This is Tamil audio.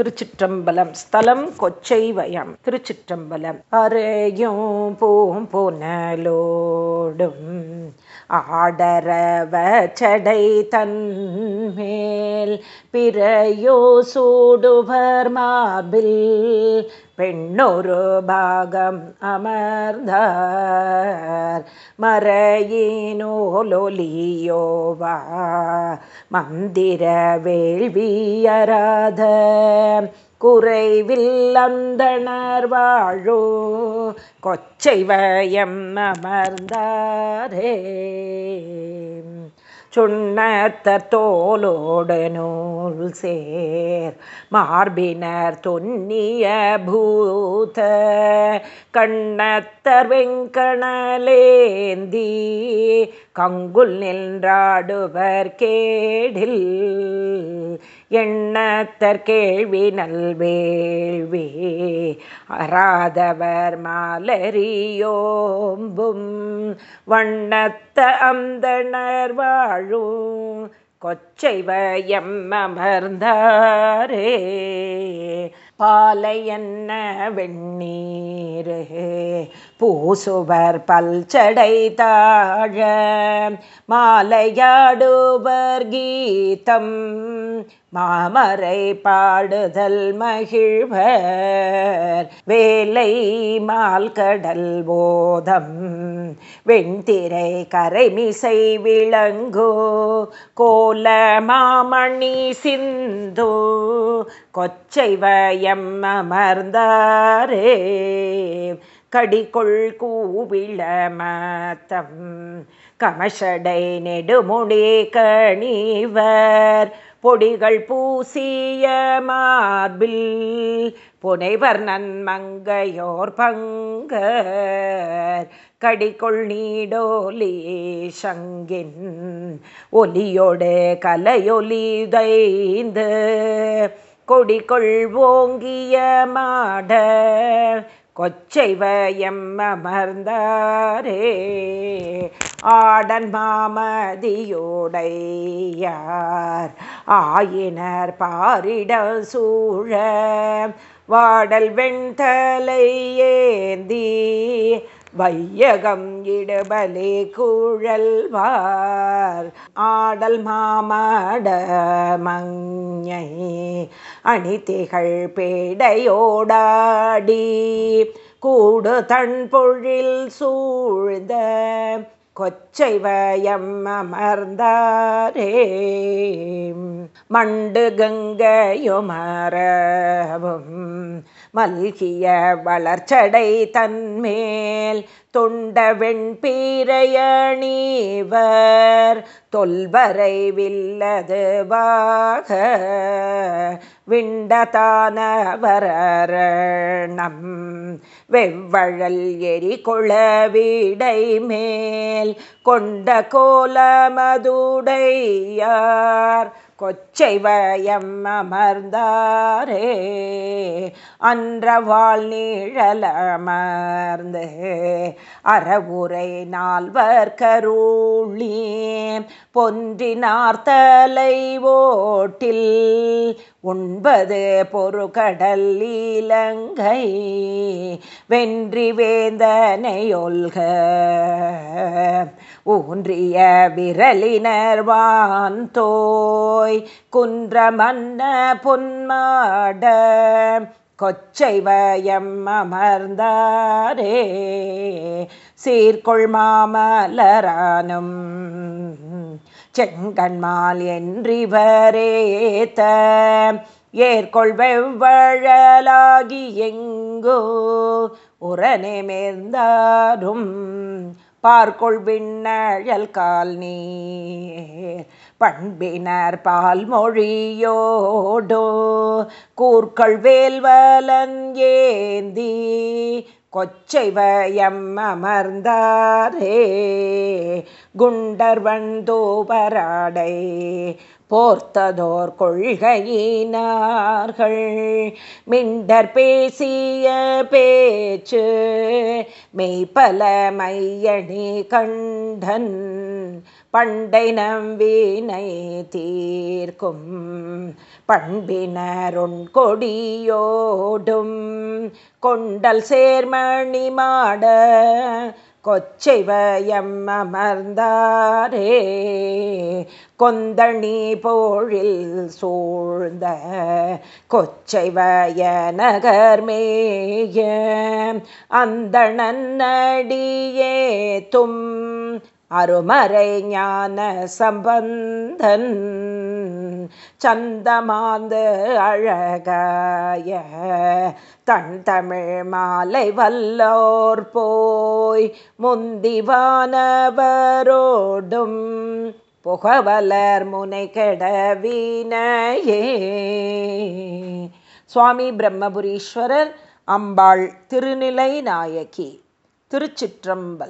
திருச்சிற்றம்பலம் ஸ்தலம் கொச்சை வயம். திருச்சிற்றம்பலம் அறையும் பூம் புனலோடும். ஆடரவ சடை தன்மேல் பிறையோ சூடுவர் மார்பில். பெண்ணொரு பாகம் அமர்ந்தார். மறையினோலொலியோவா மந்திர வேள்வியராத. குறைவில் அந்தனர் வாழோ கொச்சை வயம் அமர்ந்தாரே. சுண்ணத்தர் தோலோடு நூல் சேர். மார்பினர் தொன்னிய பூத கண்ணத்தர் வெங்கணலேந்தி கங்குல் நின்றாடுவர் கேடில். எண்ணத்தர் கேள்வி நல்வேள்வி அறாதவர் மாலரியோம்பும் வண்ணத்த அந்தனர் வாழ் வாழும் கொச்சை வயம் அமர்ந்தாரே. பாலை என்ன வெண்ணீரே பூசுவர் பல்ச்சடை தாழ. மாலையாடுவர் கீதம். மாமரை பாடுதல் மகிழ்வர். வேலை மால்கடல் போதம். வெண்திரை கரைமிசை விளங்கோ கோல மாமணி சிந்து கொச்சை வயம் அமர்ந்தாரே கடிகொள் கூவிள மத்தம் கமஷடை நெடுமுடி கணிவர் பொடிகள் பூசிய மார்பில் புனைவர் நன்மங்கையோர் பங்கர் கடிகொள் நீடோலி சங்கின் ஒலியோடு கலையொலிதைந்து கொடிகொள் ஓங்கிய மாட கொச்சை வயம் அமர்ந்தாரே ஆடன் மாமதியோடையார். ஆயினர் பாரிட சூழ. வாடல் வெண்தலை ஏந்தி வையகம் இடுபலே கூழல்வார். ஆடல் மாமட மஞ்சை அணிதிகள் பேடையோடாடி. கூடு தன் பொழில் சூழ்ந்த கொச்சை வயம் அமர்ந்தாரே. மண்டு கங்கையுமரவும் மல்கிய வளர்ச்சடை தன்மேல் தொண்ட வெண்பீரையணிவர் தொல்வரை வில்லது வாக விண்டதானவரணம் வெவ்வழல் எரி கொளவிடை மேல் கொண்ட கோலமதுடையார் கொச்சை வயம் அமர்ந்தாரே. அன்றவாள் நீழலமர்ந்து அறவுரை நால்வர் கருளி. பொன்றினார் தலை ஓட்டில் உண்பது பொறுகடல் இலங்கை வென்றி வேந்தனையொல்க. ஊன்றிய விரலினர்வான் தோய் குன்ற மன்ன பொன்மாட கொச்சைவயம் அமர்ந்தாரே. சீர்கொள் மாமலரானும் செங்கண்மால் என்றிவரேத்த ஏற்கொள் வெவ்வழலாகி எங்கோ உரனே மேர்ந்தாரும் பார்க்கொள் விண்ணழல் கால் நீர் பண்பினர் பால் மொழியோடோ கூர்க்கள் வேல்வலன் ஏந்தி கொச்சை வயம் அமர்ந்தாரே குண்டர் வந்தோபராடை போர்த்ததோர் கொள்கையினார்கள். மிண்டர் பேசிய பேச்சு மெய்ப்பல மையணி கண்டன் பண்டை நம்பினை தீர்க்கும். பண்பினருண் கொடியோடும் கொண்டல் சேர்மணி மாட கொச்சைவயம் அமர்ந்தாரே. கொந்தணி போழில் சூழ்ந்த கொச்சைவய நகர்மேய அந்த நன்னடியே தும் அருமறை ஞான சம்பந்தன் சந்தமாந்து அழகாய தன் தமிழ் மாலை வல்லோர் போய் முந்திவானவரோடும் புகவலர் முனை கெடவினையே. சுவாமி பிரம்மபுரீஸ்வரர் அம்பாள் திருநிலை நாயகி திருச்சிற்றம்பல்